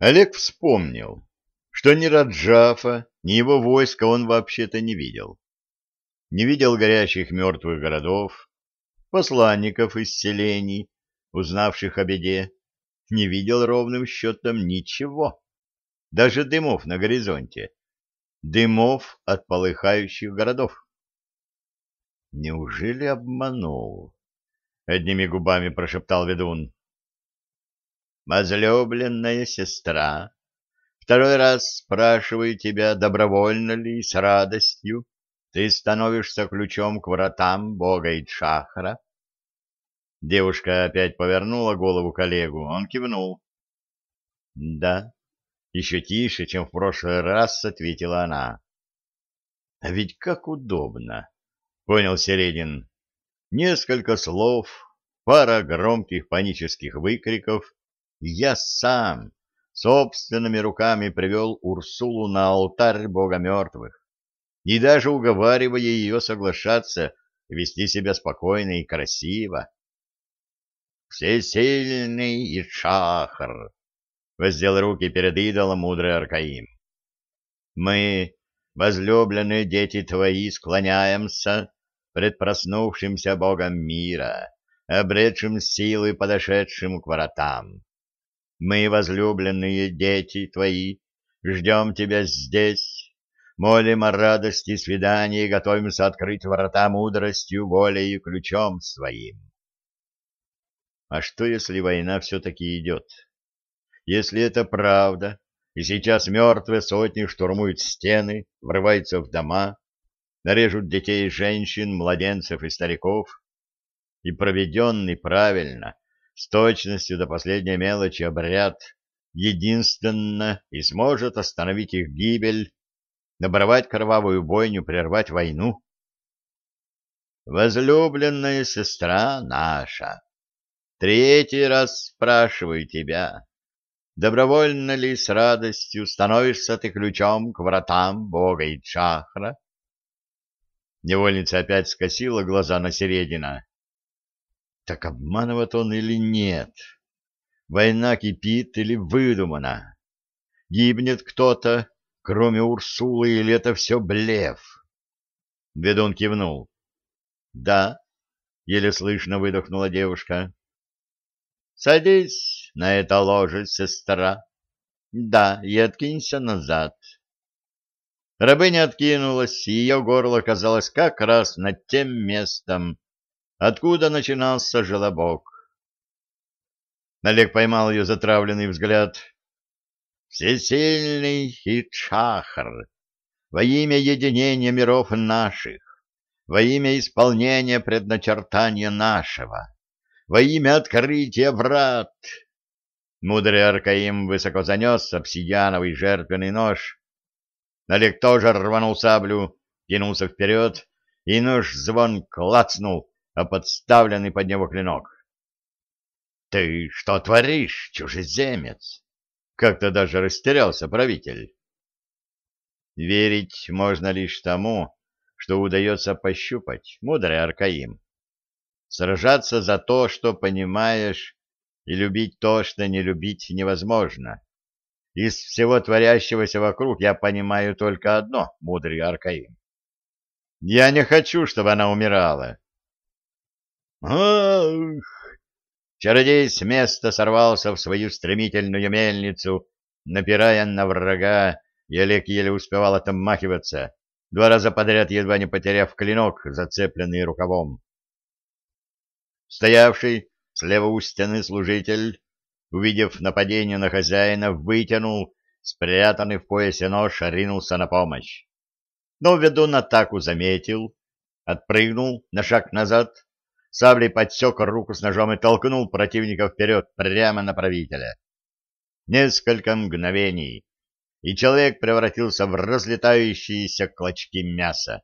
Олег вспомнил, что ни Раджафа, ни его войска он вообще-то не видел. Не видел горящих мертвых городов, посланников из селений, узнавших о беде, не видел ровным счетом ничего, даже дымов на горизонте, дымов от полыхающих городов. Неужели обманул? Одними губами прошептал ведун. Возлюбленная сестра, второй раз спрашиваю тебя, добровольно ли и с радостью ты становишься ключом к вратам бога Ичахара? Девушка опять повернула голову коллегу, он кивнул. — Да, еще тише, чем в прошлый раз, — ответила она. — А ведь как удобно, — понял Середин. Несколько слов, пара громких панических выкриков, я сам собственными руками привел Урсулу на алтарь бога мертвых, и даже уговаривая ее соглашаться вести себя спокойно и красиво. «Всесильный и шахар!» — воздел руки перед идолом мудрый Аркаим. «Мы, возлюбленные дети твои, склоняемся пред проснувшимся богом мира, обретшим силы, подошедшим к воротам. Мы, возлюбленные дети твои, ждем тебя здесь, молим о радости свидания и готовимся открыть ворота мудростью, волей и ключом своим. А что, если война все-таки идет? Если это правда, и сейчас мертвые сотни штурмуют стены, врываются в дома, нарежут детей и женщин, младенцев и стариков, и проведенный правильно, с точностью до последней мелочи обряд единственно и сможет остановить их гибель, набровать кровавую бойню, прервать войну. Возлюбленная сестра наша, Третий раз спрашиваю тебя, добровольно ли с радостью становишься ты ключом к вратам бога Ичахра? Невольница опять скосила глаза на Середина. Так обманывает он или нет? Война кипит или выдумана? Гибнет кто-то, кроме Урсулы, или это все блеф? Ведун кивнул. — Да, — еле слышно выдохнула девушка. Садись на это ложе, сестра. Да, и откинься назад. Рабыня откинулась, и ее горло казалось как раз над тем местом, откуда начинался желобок. Олег поймал ее затравленный взгляд. «Всесильный Хитшахар, во имя единения миров наших, во имя исполнения предначертания нашего, во имя открытия врат. Мудрый Аркаим высоко занес обсидиановый жертвенный нож. Олег тоже рванул саблю, кинулся вперед, и нож звон клацнул, а подставленный под него клинок. — Ты что творишь, чужеземец? — как-то даже растерялся правитель. Верить можно лишь тому, что удается пощупать, мудрый Аркаим сражаться за то, что понимаешь, и любить то, что не любить невозможно. Из всего творящегося вокруг я понимаю только одно, мудрый Аркаим. Я не хочу, чтобы она умирала. Ах! Чародей с места сорвался в свою стремительную мельницу, напирая на врага, и Олег еле успевал отмахиваться, два раза подряд едва не потеряв клинок, зацепленный рукавом. Стоявший слева у стены служитель, увидев нападение на хозяина, вытянул спрятанный в поясе нож, ринулся на помощь. Но ведун атаку заметил, отпрыгнул на шаг назад, саблей подсек руку с ножом и толкнул противника вперед, прямо на правителя. Несколько мгновений, и человек превратился в разлетающиеся клочки мяса.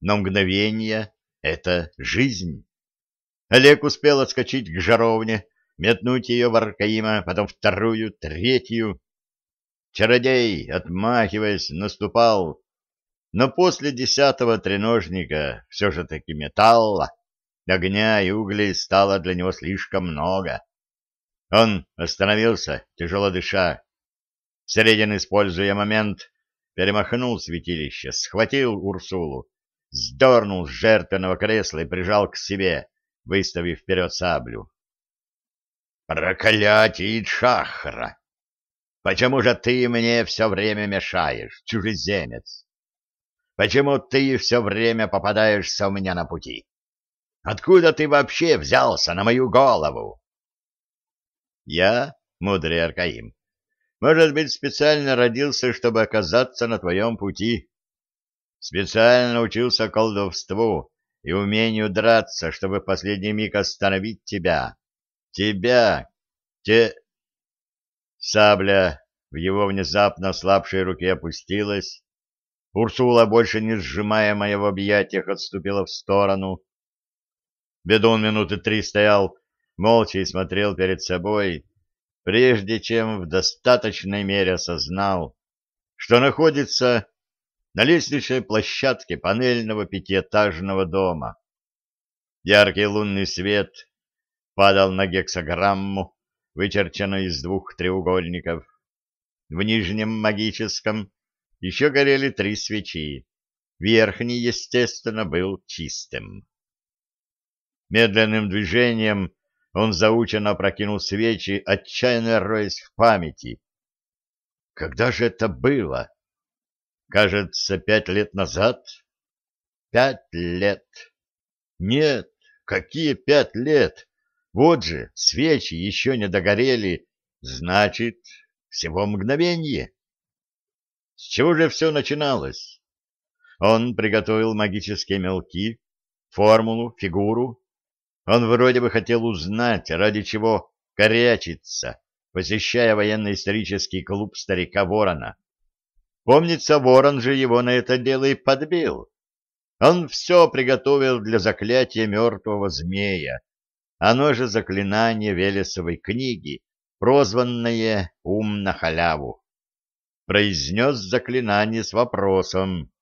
Но мгновение — это жизнь. Олег успел отскочить к жаровне, метнуть ее в Аркаима, потом вторую, третью. Чародей, отмахиваясь, наступал, но после десятого треножника все же таки металла, огня и углей стало для него слишком много. Он остановился, тяжело дыша, Середин, используя момент, перемахнул святилище, схватил Урсулу, сдернул с жертвенного кресла и прижал к себе, выставив вперед саблю. «Проклятие Шахра! Почему же ты мне все время мешаешь, чужеземец? Почему ты все время попадаешься у меня на пути? Откуда ты вообще взялся на мою голову?» «Я, мудрый Аркаим, может быть, специально родился, чтобы оказаться на твоем пути. Специально учился колдовству и умению драться, чтобы в последний миг остановить тебя. Тебя! Те...» Сабля в его внезапно слабшей руке опустилась. Урсула, больше не сжимая моя в объятиях, отступила в сторону. Бедун минуты три стоял молча и смотрел перед собой, прежде чем в достаточной мере осознал, что находится на лестничной площадке панельного пятиэтажного дома. Яркий лунный свет падал на гексограмму, вычерченную из двух треугольников. В нижнем магическом еще горели три свечи. Верхний, естественно, был чистым. Медленным движением он заученно прокинул свечи, отчаянно роясь в памяти. Когда же это было? Кажется, пять лет назад? Пять лет. Нет, какие пять лет? Вот же, свечи еще не догорели, значит, всего мгновенье. С чего же все начиналось? Он приготовил магические мелки, формулу, фигуру. Он вроде бы хотел узнать, ради чего корячится, посещая военно-исторический клуб старика Ворона. Помнится, Ворон же его на это дело и подбил. Он все приготовил для заклятия мертвого змея, оно же заклинание Велесовой книги, прозванное «Ум на халяву». Произнес заклинание с вопросом.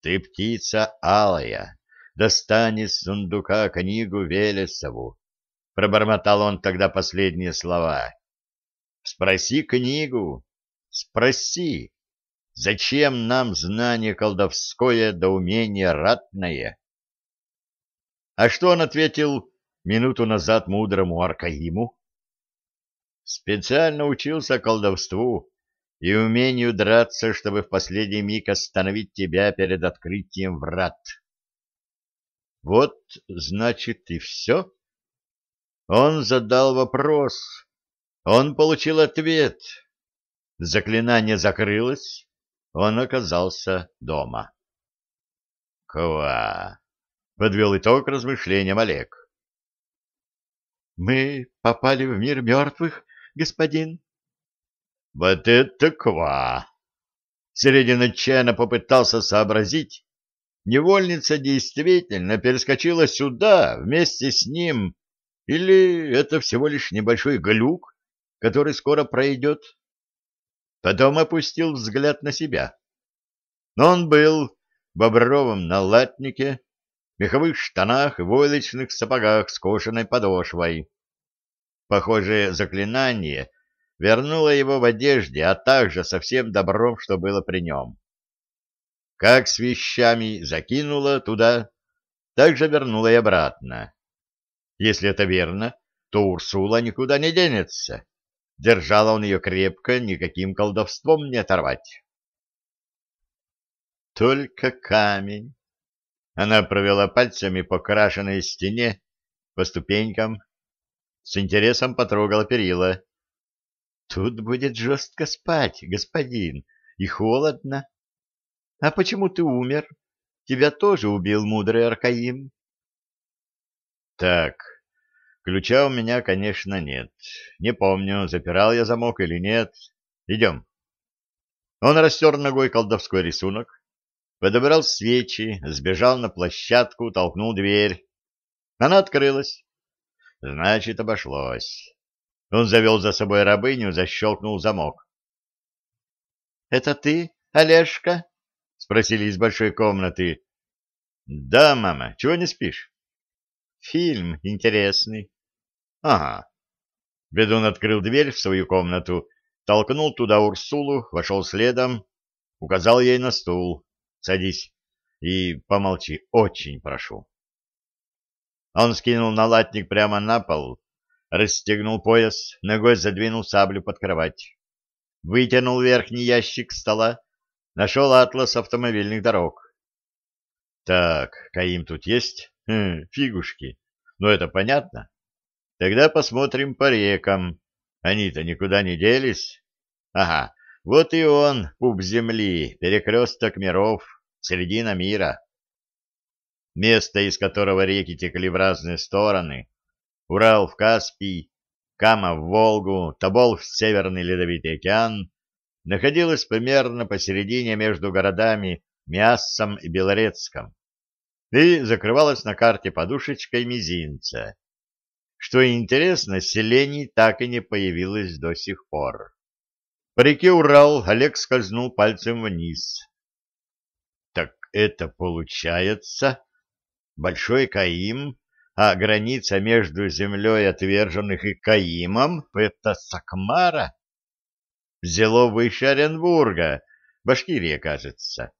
«Ты птица алая, достань из сундука книгу Велесову». Пробормотал он тогда последние слова. «Спроси книгу, спроси, зачем нам знание колдовское да умение ратное?» А что он ответил минуту назад мудрому Аркаиму? Специально учился колдовству и умению драться, чтобы в последний миг остановить тебя перед открытием врат. Вот, значит, и все. Он задал вопрос. Он получил ответ. Заклинание закрылось. Он оказался дома. Ква! Подвел итог размышлениям Олег. Мы попали в мир мертвых, господин? Вот это ква! Середин отчаянно попытался сообразить. Невольница действительно перескочила сюда вместе с ним, или это всего лишь небольшой глюк, который скоро пройдет? Потом опустил взгляд на себя. Но он был в бобровом налатнике, меховых штанах и войлочных сапогах с кошеной подошвой. Похожее заклинание вернуло его в одежде, а также со всем добром, что было при нем. Как с вещами закинуло туда, так же вернуло и обратно. Если это верно, то Урсула никуда не денется. Держала он ее крепко, никаким колдовством не оторвать. Только камень она провела пальцами по крашенной стене, по ступенькам, с интересом потрогала перила. Тут будет жестко спать, господин, и холодно. А почему ты умер? Тебя тоже убил мудрый Аркаим. Так, ключа у меня, конечно, нет. Не помню, запирал я замок или нет. Идем. Он растер ногой колдовской рисунок, подобрал свечи, сбежал на площадку, толкнул дверь. Она открылась. Значит, обошлось. Он завел за собой рабыню, защелкнул замок. — Это ты, Олежка? — спросили из большой комнаты. — Да, мама. Чего не спишь? — Фильм интересный. — Ага. Бедун открыл дверь в свою комнату толкнул туда Урсулу, вошел следом, указал ей на стул. «Садись и помолчи, очень прошу». Он скинул налатник прямо на пол, расстегнул пояс, ногой задвинул саблю под кровать. Вытянул верхний ящик стола, нашел атлас автомобильных дорог. Так, Каим тут есть? Хм, фигушки. Ну, это понятно. Тогда посмотрим по рекам. Они-то никуда не делись. Ага, вот и он, пуп земли, перекресток миров, середина мира место, из которого реки текли в разные стороны, Урал в Каспий, Кама в Волгу, Тобол в Северный Ледовитый океан, находилось примерно посередине между городами Мяссом и Белорецком и закрывалось на карте подушечкой мизинца. Что интересно, селений так и не появилось до сих пор. По реке Урал Олег скользнул пальцем вниз. Так это получается Большой Каим, а граница между землей отверженных и Каимом — это Сакмара. Взяло выше Оренбурга, Башкирия, кажется.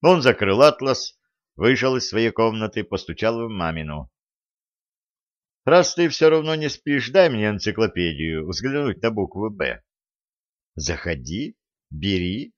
Он закрыл атлас, вышел из своей комнаты, постучал в мамину. — Раз ты все равно не спишь, дай мне энциклопедию, взглянуть на букву «Б». — Заходи, бери.